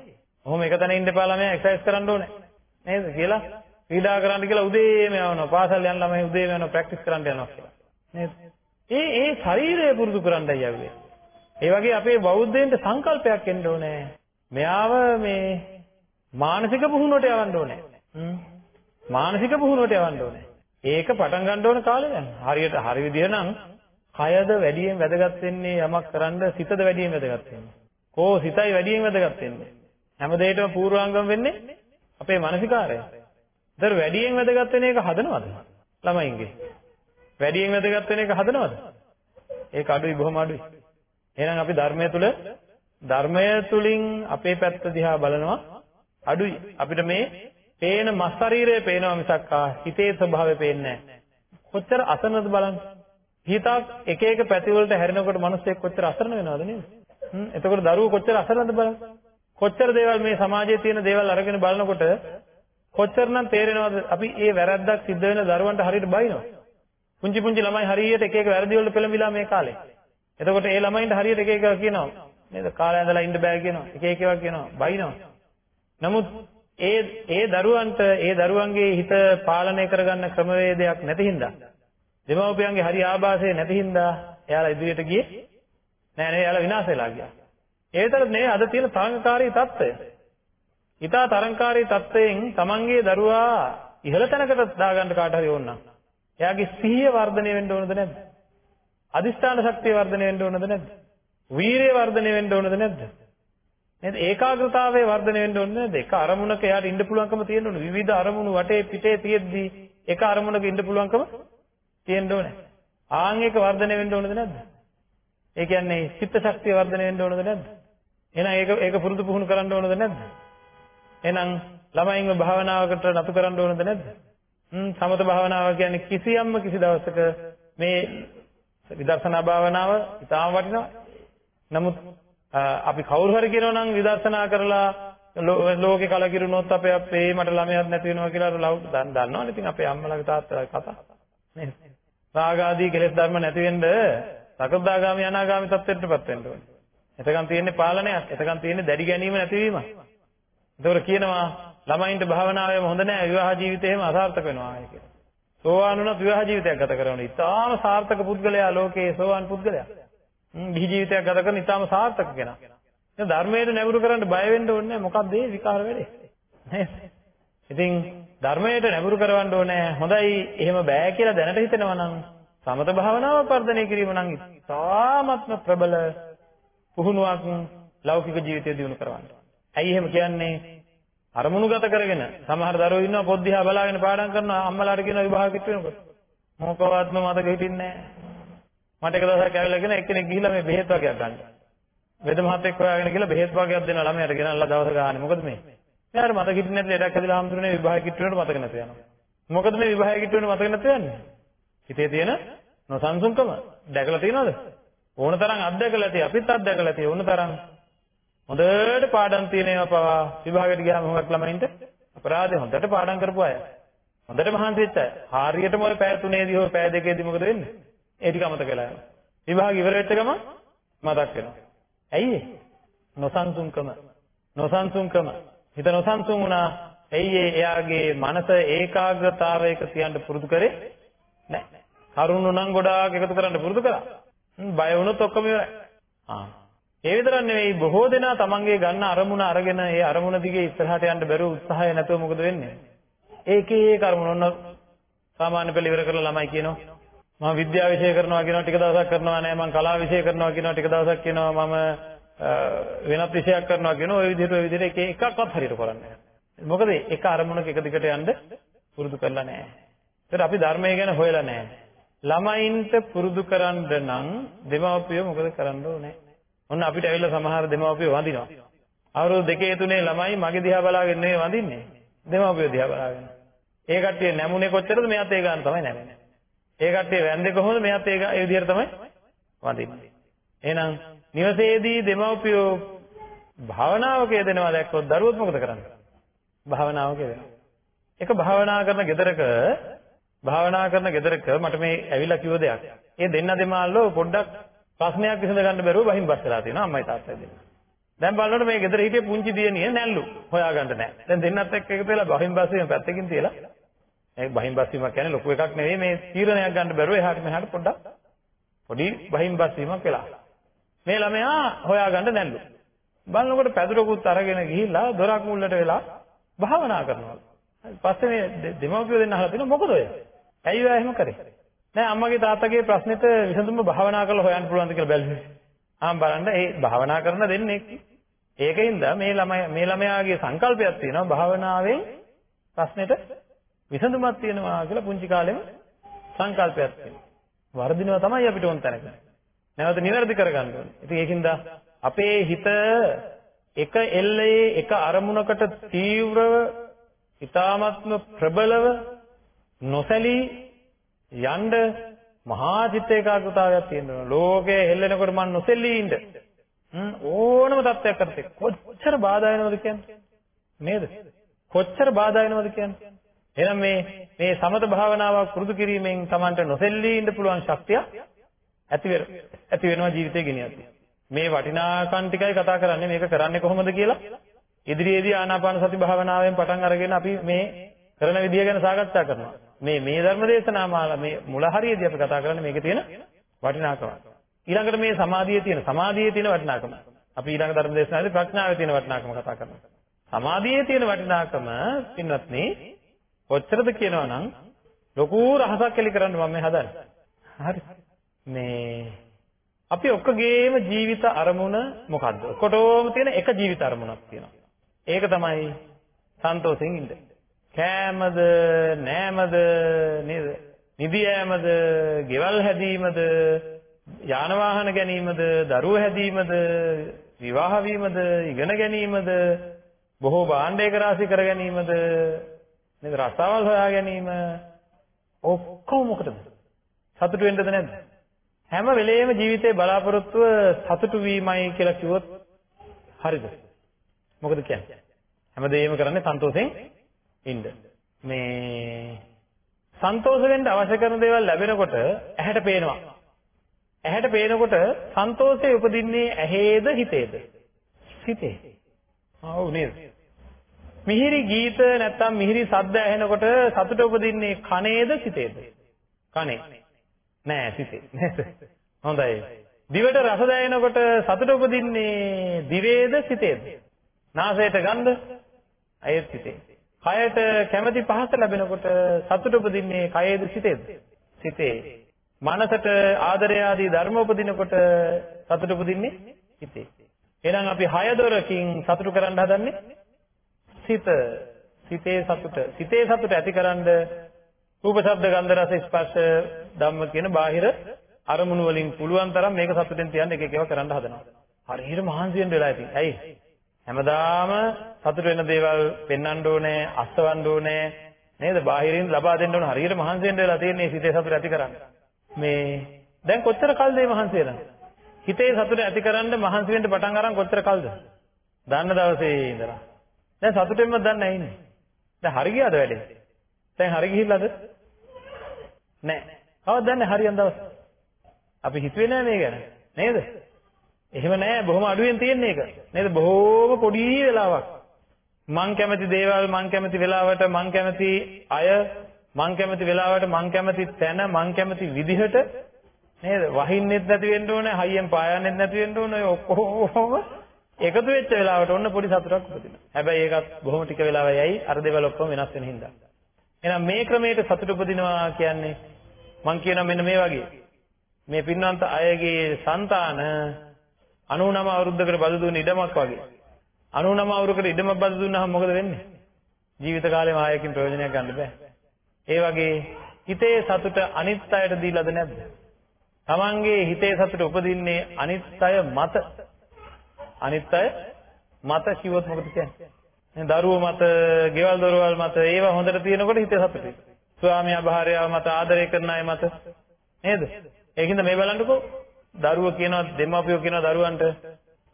ඔහොම එක තැන ඉන්න එපා ළමයා එක්සර්සයිස් කරන්න ඕනේ. නේද කියලා ක්‍රීඩා කරන්න කියලා උදේම යවනවා. පාසල් යන ළමයි උදේම යනවා ප්‍රැක්ටිස් කරන්න යනවා කියලා. නේද? ඒ ඒ ශරීරය පුරුදු කරන්නයි යන්නේ. ඒ වගේ අපේ බෞද්ධයන්ට සංකල්පයක් එන්න ඕනේ. මෙයාව මේ මානසික පුහුණුවට යවන්න ඕනේ. මානසික පුහුණුවට යවන්න ඕනේ. ඒක පටන් ගන්න ඕන කාලේ දැන්. හරියට හරි විදිහ නම් කයද වැඩියෙන් වැදගත් වෙන්නේ යමක් කරන්න සිතද වැඩියෙන් වැදගත් වෙන්නේ. කෝ සිතයි වැඩියෙන් වැදගත් වෙන්නේ. හැම දෙයකම පූර්වාංගම වෙන්නේ අපේ මානසිකාරය. ඒතර වැඩියෙන් වැදගත් වෙන එක හදනවද? ළමයින්ගේ. වැඩියෙන් වැදගත් වෙන එක හදනවද? ඒක අඩුයි බොහොම අඩුයි. එහෙනම් අපි ධර්මය තුල ධර්මය තුලින් අපේ පැත්ත දිහා බලනවා අඩුයි. අපිට මේ පේන මස් ශරීරය පේනවා මිසක් හිතේ ස්වභාවය පේන්නේ නැහැ. කොච්චර අසරණද බලන්න. හිතක් එක එක පැති වලට හැරෙනකොට මිනිස්සෙක් කොච්චර අසරණ වෙනවද නේද? හ්ම් එතකොට දරුවෝ කොච්චර අසරණද බලන්න. කොච්චර දේවල් මේ සමාජයේ තියෙන දේවල් අරගෙන බලනකොට කොච්චරනම් තේරෙනවද අපි මේ වැරද්දක් සිද්ධ වෙන දරුවන්ට හරියට බයිනවා. පුංචි පුංචි ළමයි හරියට එක එක වැරදි වලට පෙළඹිලා මේ කාලේ. එතකොට ඒ ළමයින්ට හරියට එක එක කියනවා. නේද? කාලය ඇඳලා ඉන්න බෑ කියනවා. එක එක ඒවා කියනවා. බයිනවා. නමුත් ඒ ඒ දරුවන්ට ඒ දරුවන්ගේ හිත පාලනය කරගන්න ක්‍රමවේදයක් නැති හින්දා දෙමව්පියන්ගේ හරි ආభాසය නැති හින්දා එයාලා ඉදිරියට ගියේ නෑ නෑ එයාලා විනාශ වෙලා ගියා. ඒ විතරක් නෙවෙයි අද තියෙන තරංකාරී తত্ত্বය. ඊටා තරංකාරී తত্ত্বයෙන් තමන්ගේ දරුවා ඉහළ තැනකට දාගන්න කාට හරි ඕන නම් එයාගේ සිහිය වර්ධනය වෙන්න ඕනද නැද්ද? අදිෂ්ඨාන ශක්තිය වර්ධනය වෙන්න ඕනද නැද්ද? වීරිය වර්ධනය වෙන්න ඕනද නැද්ද? නේද? ඒකාග්‍රතාවයේ වර්ධනය වෙන්න ඕනේ නේද? එක අරමුණක එයාට ඉන්න පුළුවන්කම තියෙන්න ඕනේ. විවිධ අරමුණු වටේ පිටේ තියෙද්දි එක අරමුණක ඉන්න පුළුවන්කම තියෙන්න ඕනේ. ආන් එක වර්ධනය වෙන්න ඕනද නැද්ද? ඒ කියන්නේ චිත්ත ශක්තිය වර්ධනය වෙන්න ඕනද නැද්ද? එහෙනම් ඒක ඒක පුරුදු පුහුණු කරන්න ඕනද නැද්ද? එහෙනම් ළමයින්ව භාවනාවකට නතු කරන්න ඕනද නැද්ද? හ්ම් සමත භාවනාව කියන්නේ කිසියම්ම කිසි දවසක මේ විදර්ශනා භාවනාව ඉතාම වටිනවා. නමුත් අපි කවුරු හරි කියනවා නම් විදර්ශනා කරලා ලෝකේ කලකිරුණොත් අපේ අපේ මට ළමයක් නැති වෙනවා කියලා දන්නවනේ. ඉතින් අපේ අම්මලාගේ තාත්තලාගේ කතා. නේද? රාගාදී කෙලෙස් ධර්ම නැති වෙන්න සකෘදාගාමි අනාගාමි තත්ත්වයටපත් වෙන්න ඕනේ. එතකන් තියෙන්නේ පාලනයක්. එතකන් තියෙන්නේ දැඩි ගැනීම නැතිවීම. ඒතකොට කියනවා ළමයින්ට භාවනාවේම හොඳ නැහැ විවාහ ජීවිතේම අසාර්ථක වෙනවා කියලා. සෝවාන් වුණත් විවාහ ජීවිතයක් ගත කරනවා. ඉතාම සාර්ථක පුද්ගලයා ලෝකයේ සෝවාන් පුද්ගලයා. ගිහි ජීවිතයක් ගත කරන ඉතාම සාර්ථක කෙනා. දැන් ධර්මයට නැඹුරු කරන්න බය වෙන්න ඕනේ මොකක්ද ඒ විකාර වෙලේ. නේද? ඉතින් ධර්මයට නැඹුරු කරවන්න ඕනේ. හොඳයි එහෙම බෑ කියලා දැනට හිතෙනවා නම් සමත භාවනාව වර්ධනය කිරීම නම් ඉතාමත්ම ප්‍රබල පුහුණුවක් ලෞකික ජීවිතය දියුණු කරවන්න. ඇයි එහෙම කියන්නේ? අරමුණු ගත කරගෙන සමහර දරුවෝ ඉන්නවා පොත් දිහා බලාගෙන පාඩම් කරනවා අම්මලාට කියනවා විභාග කිට් වෙනකොට. මොකවත්ම මතක හිටින්නේ නැහැ. මට එක දවසක් ඇවිල්ලා කියන එක්කෙනෙක් ගිහිල්ලා මේ බෙහෙත් වගේක් ගන්න. වෙද මහත්තයෙක් හොයාගෙන ගිහලා බෙහෙත් වගේක් දෙන ළමයාට ගෙනල්ලා දවස ගානේ. මොකද මේ? මෙයාට මතක හිටින්නේ නැති ලෙඩක් හැදිලා හම්දුනේ විභාග කිට් වෙනකොට මතක නැති යනවා. මොකද මේ විභාග කිට් වෙනකොට මතක නැති යන්නේ? හිතේ තියෙන නොසන්සුන්කම දැකලා තියෙනවද? ඕන තරම් අත්දැකලා තියෙයි. අපිත් අත්දැකලා තියෙයි. ඕන තරම් හොඳට පාඩම් තියෙන ඒවා පවා විභාගයට ගියාම හුඟක් ළමයින්ට අපරාධේ හොඳට පාඩම් කරපු අය. හොඳට මහන්සි වෙච්ච අය. හරියටම ඔය පැය තුනේදී හෝ පැය දෙකේදී මොකද වෙන්නේ? ඒ ටික අමතක වෙලා යනවා. විභාග ඉවර වෙච්ච ගමන් මතක් වෙනවා. ඇයි ඒ? නොසන්සුන්කම. නොසන්සුන්කම. හිත නොසන්සුන් වුණා. ඇයි ඒ එයාගේ මනස ඒකාග්‍රතාවයක තියන්න පුරුදු කරේ නැහැ. කරුණු නම් ගොඩාක් එකතු කරන්න පුරුදු කරා. බය වුණොත් ඔක්කොම ඉවරයි. ආ. ඒ විතරක් නෙවෙයි බොහෝ දෙනා තමන්ගේ ගන්න අරමුණ අරගෙන ඒ අරමුණ දිගේ ඉස්සරහට යන්න බැරුව උත්සාහය නැතුව මොකද වෙන්නේ? ඒකේ කර්මන ඔන්න සාමාන්‍ය පෙළ ඉවර කරලා ළමයි කියනවා මම විද්‍යාව විෂය කරනවා කියනවා ටික දවසක් කරනවා නෑ මම කලාව විෂය කරනවා කියනවා ටික දවසක් කියනවා මම වෙනත් විෂයක් කරනවා කියනවා ඔය විදිහට ඔය විදිහට එක එකක්වත් හරියට කරන්නේ නෑ මොකද එක අරමුණක එක දිගට යන්න පුරුදු කරලා නෑ ඒතර අපි ධර්මය ගැන හොයලා නෑ ළමයින්ට පුරුදු කරන්න නම් දෙමාපියෝ මොකද කරන්න ඕනේ? ඔන්න අපිට ඇවිල්ලා සමහර දෙමාපියෝ වඳිනවා. අවුරුදු දෙකේ තුනේ ළමයි මගේ දිහා බලාගෙන නෙවෙයි වඳින්නේ. දෙමාපියෝ දිහා බලාගෙන. ඒ කට්ටිය නැමුනේ කොච්චරද මෙයාත් ඒ ගන්න තමයි නැමෙන්නේ. ඒ කට්ටිය වැන්දේ කොහොමද මෙයාත් ඒ ඒ විදිහට තමයි වඳින්නේ. එහෙනම් නිවසේදී දෙමව්පියෝ භාවනාවක යෙදෙනවා දැක්කොත් දරුවොත් මොකද කරන්නේ? භාවනාවක යෙදෙනවා. එක භාවනා කරන ගෙදරක භාවනා කරන ගෙදරක මට මේ ඇවිල්ලා කිව්ව දෙයක්. ඒ දෙන්න දෙමාල්ලෝ පොඩ්ඩක් ප්‍රශ්නයක් විසඳ ගන්න බැරුව වහින් බස් වෙලා තියෙනවා අම්මයි තාත්තයි දෙන්න. දැන් බලනකොට මේ ගෙදර හිටිය පුංචි දියණිය නැල්ලු හොයාගන්න නැහැ. දැන් දෙන්නත් එක්ක එකතු වෙලා වහින් බස් වීම පැත්තකින් තියලා ඒ වහින් බස් වීමක් කියන්නේ ලොකු එකක් නෙවෙයි මේ තීරණයක් ගන්න බැරුව එහාට මෙහාට පොඩ්ඩක් පොඩි වහින් බස් වීමක් වෙලා. මේ ළමයා හොයාගන්න නැල්ලු. බලනකොට පැදුරකුත් අරගෙන ගිහිල්ලා දොරක් මුල්ලට වෙලා භාවනා කරනවා. පස්සේ මේ දෙමව්පියෝ දෙන්න අහලා තිනවා මොකද ඔය? ඇයි ඔයා එහෙම කරේ? නෑ අම්මගේ තාත්තගේ ප්‍රශ්නෙට විසඳුම භාවනා කරලා හොයන්න පුළුවන්ද කියලා බැලුවේ. ආම් බලන්න ඒ භාවනා කරන දෙන්නේ. ඒකින්ද මේ ළමයා මේ ළමයාගේ සංකල්පයක් තියෙනවා භාවනාවෙන් ප්‍රශ්නෙට විසඳුමක් තියෙනවා කියලා පුංචි කාලෙම සංකල්පයක් තියෙනවා. වර්ධිනවා තමයි අපිට ඕන තැනක. නැවත නිවැරදි කරගන්න ඕනේ. ඉතින් ඒකින්ද අපේ හිත එක එල්ලේ එක අරමුණකට තීව්‍රව, ඊ타ත්ම ප්‍රබලව නොසැලී යන්න මහා චිත්ත ඒකාග්‍රතාවයක් තියෙනවා. ලෝකේ හෙල්ලෙනකොට මම නොසෙල්ලී ඉන්න. ඕනම තත්ත්වයක් කරතේ කොච්චර බාධා වෙනවද කියන්නේ? නේද? කොච්චර බාධා වෙනවද කියන්නේ? එහෙනම් මේ මේ සමත භාවනාවක් පුරුදු කිරීමෙන් Tamanට නොසෙල්ලී ඉන්න පුළුවන් ශක්තිය ඇති වෙන ඇති වෙනවා ජීවිතේ ගෙනියන්න. මේ වටිනාකම් ටිකයි කතා කරන්නේ මේක කරන්නේ කොහොමද කියලා ඉදිරියේදී ආනාපාන සති භාවනාවෙන් පටන් අරගෙන අපි මේ කරන විදිය ගැන සාකච්ඡා කරනවා. මේ මේ ධර්ම දේශනා මාලා මේ මුල හරියදී අපි කතා කරන්නේ මේකේ තියෙන වටිනාකම. ඊළඟට මේ සමාධියේ තියෙන සමාධියේ තියෙන වටිනාකම. අපි ඊළඟ ධර්ම දේශනාවේදී ප්‍රඥාවේ තියෙන වටිනාකම කතා කරනවා. සමාධියේ තියෙන වටිනාකම පින්වත්නි කොච්චරද කියනවා නම් ලොකු රහසක් එලි කරන්න මම මේ හදන්නේ. හරි. මේ අපි ඔක්කොගේම ජීවිත අරමුණ මොකද්ද? ඔක්කොටම තියෙන එක ජීවිත අරමුණක් තියෙනවා. ඒක තමයි සන්තෝෂෙන් ඉන්න. කෑමද නෑමද නේද? නිදි යෑමද, ගෙවල් හැදීමද, යාන වාහන ගැනීමද, දරුවෝ හැදීමද, විවාහ වීමද, ඉගෙන ගැනීමද, බොහෝ භාණ්ඩයක රාශි කර ගැනීමද, නේද? රසාවල් හොයා ගැනීම ඔක්කොම මොකටද? සතුටු වෙන්නද නැද්ද? හැම වෙලේම ජීවිතේ බලාපොරොත්තුව සතුටු වීමයි කියලා කිව්වොත් හරිද? මොකද කියන්නේ? හැමදේම කරන්නේ සන්තෝෂෙන් ඉන්න. මේ සන්තෝෂ වෙන්න අවශ්‍ය කරන දේවල් ලැබෙනකොට ඇහැට පේනවා. ඇහැට පේනකොට සන්තෝෂය උපදින්නේ ඇහේද හිතේද? හිතේ. ආව් නේද? මිහිරි ගීත නැත්තම් මිහිරි ශබ්ද ඇහෙනකොට සතුට උපදින්නේ කනේද සිතේද? කනේ. නෑ සිතේ. නේද? හොඳයි. දිවට රස දැනෙනකොට සතුට උපදින්නේ දිවේද සිතේද? නාසයට ගන්ධ අයත් සිතේ. කයට කැමැති පහස ලැබෙනකොට සතුට උපදින්නේ කයේද සිතේද? සිතේ. මනසට ආදරය ආදී ධර්ම උපදිනකොට සතුට උපදින්නේ හිතේ. එහෙනම් අපි හය දොරකින් සතුට කරන්න හදන්නේ සිත. සිතේ සතුට. සිතේ සතුට ඇතිකරනද රූප ශබ්ද ගන්ධ රස ස්පර්ශ ධම්ම කියන බාහිර අරමුණු වලින් පුළුවන් තරම් මේක සතුටෙන් තියන්න එක එක ඒවා කරන්න හදනවා. හරියට මහන්සි වෙන්න වෙලා ඉතින්. ඇයි? හැමදාම සතුට වෙන දේවල් පෙන්වන්න ඕනේ, අස්වන්න ඕනේ. නේද? බාහිරින් ලබා දෙන්න ඕන හරියට මහන්සි වෙන්න වෙලා තියෙන්නේ සිතේ සතුට ඇති කරන්න. මේ දැන් කොච්චර කල්ද මේ මහන්සි වෙලා? හිතේ සතුට ඇතිකරන්න මහන්සි වෙන්න පටන් අරන් කොච්චර කල්ද? දන්න දවසේ ඉඳලා. දැන් සතුටෙන්ම දන්නේ නැහැ ඉන්නේ. දැන් හරි ගියාද වැඩේ? දැන් හරි ගිහිල්ලාද? නැහැ. කවද දන්නේ හරියන් දවස්? අපි හිතුවේ නෑ මේ ගැන. නේද? එහෙම නෑ බොහොම අඩුවෙන් තියෙන එක. නේද? බොහොම පොඩි වෙලාවක්. මං කැමති දේවල් මං කැමති වෙලාවට මං කැමති අය මං කැමති වෙලාවට මං කැමති තැන මං කැමති විදිහට නේද? වහින්නෙත් නැති වෙන්න ඕනේ, හයියෙන් පායන්නෙත් නැති වෙන්න ඕනේ. ඔක්කොම එකතු වෙච්ච වෙලාවට ඔන්න පොඩි සතුටක් උපදිනවා. හැබැයි ඒකත් බොහොම ටික වෙලාවයි අර දේවල් ඔක්කොම වෙනස් වෙන හින්දා. එහෙනම් මේ ක්‍රමයට සතුට උපදිනවා කියන්නේ මං කියනවා මෙන්න මේ වගේ. මේ පින්වන්ත අයගේ సంతාන 99 අවුරුද්දකට බදු දුන්න ඉඩමක් වගේ. 99 අවුරුද්දකට ඉඩමක් බදු දුන්නාම මොකද වෙන්නේ? ජීවිත කාලෙම ආයකින් ප්‍රයෝජනයක් ගන්න බෑ. ඒ වගේ හිතේ සතුට අනිත් අයට දීලාද නැද්ද? Tamange හිතේ සතුට උපදින්නේ අනිත් අය මත. අනිත් අය මත කිව්වොත් මොකද කියන්නේ? දැන් දරුවෝ මත, ගෙවල් දොරවල් මත ඒවා හොඳට තියෙනකොට හිතේ සතුටුයි. ස්වාමියා භාර්යාව මත ආදරය කරන අය මත නේද? ඒකින්ද මේ බලන්නකෝ දරුවෝ කියනවා දෙමාපියෝ කියනවා දරුවන්ට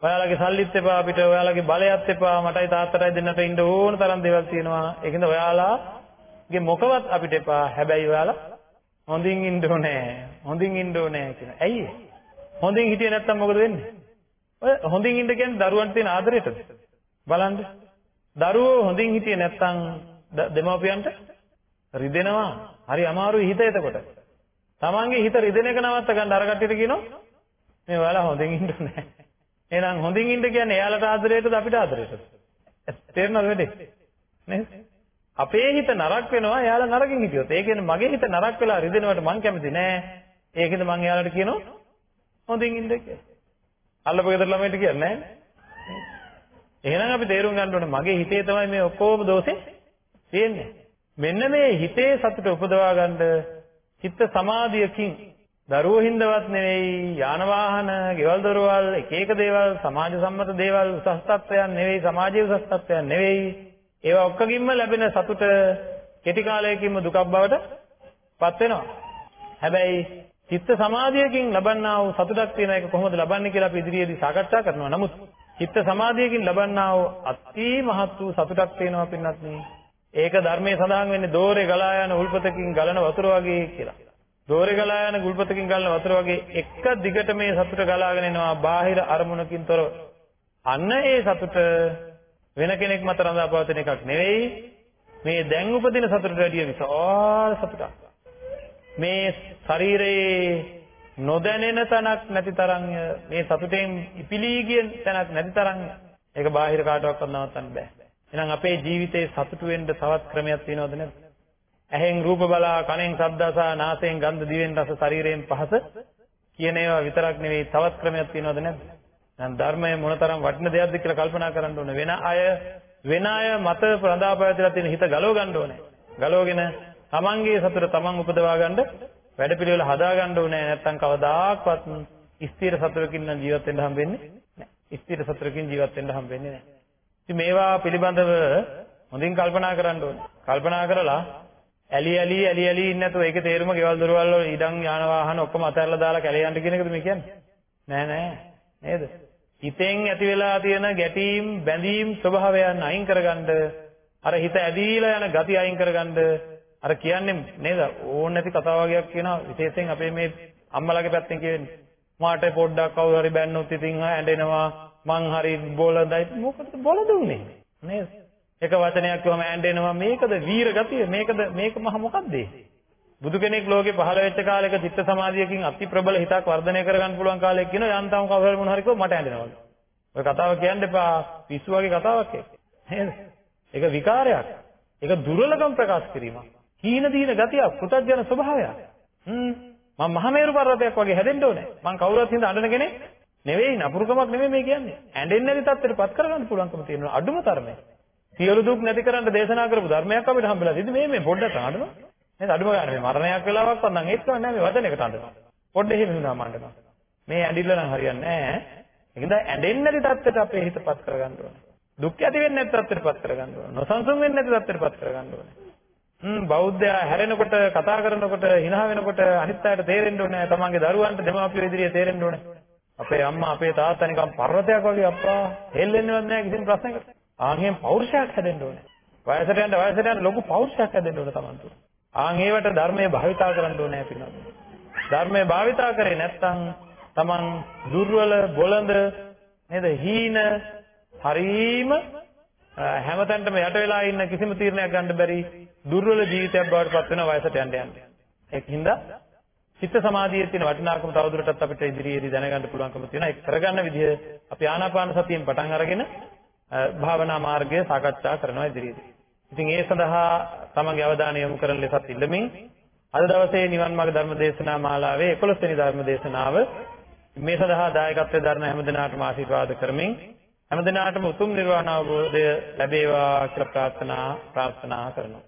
ඔයාලගේ සල්ලිත් එපා අපිට ඔයාලගේ බලයත් එපා මටයි තාත්තටයි දෙන්නට ඉන්න ඕන තරම් දේවල් තියෙනවා. ඒකින්ද ඔයාලාගේ මොකවත් අපිට එපා. හැබැයි ඔයාලා හොඳින් ඉන්න ඕනේ. හොඳින් ඉන්න ඕනේ කියන. ඇයි හොඳින් හිටියේ නැත්තම් මොකද වෙන්නේ? ඔය හොඳින් ඉන්න කියන්නේ දරුවන්ට තියෙන ආදරයටද? බලන්න. දරුවෝ හොඳින් හිටියේ නැත්තම් දෙමාපියන්ට රිදෙනවා. හරි අමාරුයි හිත එතකොට. තමන්ගේ හිත රිදෙන එක නවත්ත ගන්න අර කට්ටියට කියනවා මේ ඔයාලා හොඳින් ඉන්න නැහැ. එහෙනම් හොඳින් ඉන්න කියන්නේ එයාලට ආදරයටද අපිට ආදරයටද? තේරෙනවද වැඩේ? නේද? අපේ හිත නරක වෙනවා එයාලා නරකින් හිටියොත්. ඒ කියන්නේ මගේ හිත නරක වෙලා රිදෙනවට මං කැමති නෑ. ඒකෙන්ද මං එයාලට කියනවා හොඳින් ඉන්න කියලා. අල්ලපු ගෙදර ළමයිට කියන්නේ නෑ. එහෙනම් අපි තේරුම් ගන්න ඕනේ මගේ හිතේ තමයි මේ ඔක්කොම දෝෂේ තියෙන්නේ. මෙන්න මේ හිතේ සතුට උපදවා ගන්න චිත්ත සමාධියකින් දරුවෝ හින්දවත් නෙවෙයි යාන වාහන, ගෙවල් දොරවල්, එක එක දේවල්, සමාජ සම්මත දේවල් උසස් තත්ත්වයන් නෙවෙයි, සමාජයේ උසස් තත්ත්වයන් නෙවෙයි. ඒවා ඔක්කොගින්ම ලැබෙන සතුට කෙටි කාලයකින්ම දුකක් බවට පත් වෙනවා. හැබැයි චිත්ත සමාධියකින් ලබන්නා වූ සතුටක් තියෙන එක කොහොමද ලබන්නේ කියලා අපි ඉදිරියේදී සාකච්ඡා කරනවා. නමුත් චිත්ත සමාධියකින් ලබන්නා වූ අති මහත් වූ සතුටක් තියෙනවා පින්නත් නේ. ඒක ධර්මයේ සඳහන් වෙන්නේ දෝරේ ගලා යන උල්පතකින් ගලන වතුර වගේ කියලා. දෝරේ ගලා යන උල්පතකින් ගලන වතුර වගේ එක දිගට මේ සතුට ගලාගෙන එනවා බාහිර අරමුණකින් තොරව. අන්න ඒ සතුට වෙන කෙනෙක් මත රඳා පවතින එකක් නෙවෙයි. මේ දැන් උපදින සතුටට වැඩිය විශාල සතුටක්. මේ ශරීරයේ නොදැනෙන තැනක් නැති තරම් මේ සතුටෙන් ඉපිලී ගිය තැනක් නැති තරම් ඒක බාහිර කාටවත් නවත්තන්න බෑ. එහෙනම් අපේ ජීවිතේ සතුටු වෙන්න තවත් ක්‍රමයක් තියෙනවද නැද්ද? ඇහෙන් රූප බලා, කනෙන් ශබ්ද අසා, නාසයෙන් ගන්ධ, දිවෙන් රස, ශරීරයෙන් පහස කියන ඒවා විතරක් නෙවෙයි තවත් ක්‍රමයක් තියෙනවද නැද්ද? දැන් ධර්මය මොනතරම් වටින දෙයක්ද කියලා කල්පනා කරන්න ඕනේ. වෙන අය වෙන අය මත ප්‍රඳාපයදලා තියෙන හිත ගලව ගන්න ඕනේ. ගලවගෙන තමන්ගේ සතුට තමන් උපදවා ගන්න වැඩපිළිවෙල හදාගන්න ඕනේ නැත්නම් කවදාකවත් ස්ථිර සතුරකින් නම් ජීවත් වෙන්න හම්බෙන්නේ නැහැ. ස්ථිර සතුරකින් ජීවත් වෙන්න හම්බෙන්නේ නැහැ. ඉතින් මේවා පිළිබඳව හොඳින් කල්පනා කරන්න ඕනේ. කල්පනා කරලා ඇලි ඇලි ඇලි ඇලි ඉන්නේ නැතුව ඒකේ තේරුම ගෙවල් දොරවල් වල ඉඩම් යාන වාහන ඔක්කොම අතහැරලා දාලා කැලේ යන්න කියන එකද මේ කියන්නේ? නෑ නෑ. නේද? හිතෙන් ඇති වෙලා තියෙන ගැටීම් බැඳීම් ස්වභාවයන් අයින් කරගන්න අර හිත ඇදීලා යන ගති අයින් කරගන්න අර කියන්නේ නේද? ඕන නැති කතා වගේක් කියනවා. විශේෂයෙන් අපේ මේ අම්මලාගේ පැත්තෙන් කියන්නේ. මාට පොඩ්ඩක් කවුරු හරි බැන්නොත් ඉතින් ඇඬෙනවා. මං හරි බොලදයි මොකද බොලද උනේ? නේද? එක වචනයක් කිව්වම ඇඬෙනවා. මේකද වීර ගතිය? මේකද මේක මහ මොකද්ද? බුදු කෙනෙක් ලෝකේ පහළ වෙච්ච කාලයක චිත්ත සමාධියකින් අති ප්‍රබල හිතක් වර්ධනය කරගන්න පුළුවන් කාලයක් කියනවා. යන්තම් කවුරු හරි මොන හරි කිව්ව මට ඇඬෙනවා. ඔය කතාව කියන්න එපා. පිස්සු වගේ කතාවක් ඒක. නේද? ඒක විකාරයක්. ඒක දුර්වලකම් ප්‍රකාශ කිරීමක්. කීන දීන ගතියක් පුතත්ජන ස්වභාවයක්. හ්ම්. මම මහමේරු පර්වතයක් වගේ හැදෙන්න ඕනේ. මං කවුරුත් හින්දා අඬන කෙනෙක් නෙවෙයි නපුරුකමක් නෙවෙයි මේ කියන්නේ. ඇඬෙන්නේ නැති තත්ත්වයට පත් කරගන්න පුළුවන්කම තියෙනවා. අඩුම තරමේ සියලු දුක් නැති කරන්න දේශනා කරපු ධර්මයක් අපිට හම්බෙලා ඉතින් මේ මේ පොඩ්ඩක් අඬනවා. නේද අඩුම ගන්න. මේ මරණයක් වෙලාවක් වන්දන් ඒත් කවන්නේ නැහැ. මේ වචනයකට අඬනවා. පොඩ්ඩ එහෙම වුණාම අඬනවා. මේ ඇඬිල්ල නම් හරියන්නේ නැහැ. ඒකද ඇඬෙන්නේ නැති තත්ත්වයට අපේ හිතපත් කරගන්න ඕනේ. දුක් ඇති වෙන්නේ නැති තත්ත්වයටපත් කරගන්න ඕනේ. නොසන්සුන් වෙන්නේ නැති තත්ත්වයටපත් කරගන්න ඕනේ. හ්ම් බෞද්ධයා හැරෙනකොට කතා කරනකොට hina වෙනකොට අනිත් අයට තේරෙන්න ඕනේ තමන්ගේ දරුවන්ට දෙමාපියෝ ඉදිරියේ තේරෙන්න ඕනේ. අපේ අම්මා අපේ තාත්තා නිකන් පර්වතයක් වගේ අප්පා හෙල්ලෙන්නේවත් නැහැ කිසිම ප්‍රශ්නයකට. ආන්ගෙන් පෞරුෂයක් හැදෙන්න ඕනේ. වයසට යන වයසට යන ලොකු පෞරුෂයක් හැදෙන්න ඕනේ තමන් තුළ. ආන් ඒවට ධර්මයේ භාවිතා කරන්න ඕනේ පිළිනොත්. ධර්මයේ භාවිතා කරේ නැත්නම් තමන් දුර්වල බොළඳ නේද හීන හරීම හැමතැනටම යට වෙලා ඉන්න කිසිම තීරණයක් ගන්න බැරි දුර්වල ජීවිතයක් බවට පත් වෙන වයසට යන්න යන්න. ඒකින්ද චිත්ත සමාධියේ තියෙන වටිනාකම තවදුරටත් අපිට ඉදිරියේදී දැනගන්න පුළුවන්කම තියෙනවා. ඒක කරගන්න විදිහ අපි ආනාපාන සතියෙන් පටන් අරගෙන භාවනා මාර්ගය සාකච්ඡා කරනවා ඉදිරියේදී. ඉතින් ඒ සඳහා තමන්ගේ අවධානය යොමු කරන ලෙසත් ඉල්ලමින් අද දවසේ නිවන් මාර්ග ධර්ම දේශනා මාලාවේ 11 වෙනි ධර්ම දේශනාව මේ සඳහා දායකත්වයෙන් දරන හැමදෙනාටම ආශිර්වාද කරමින් හැමදිනාටම උතුම් නිර්වාණ අවබෝධය ලැබේවා කියලා ප්‍රාර්ථනා ප්‍රාර්ථනා කරනවා.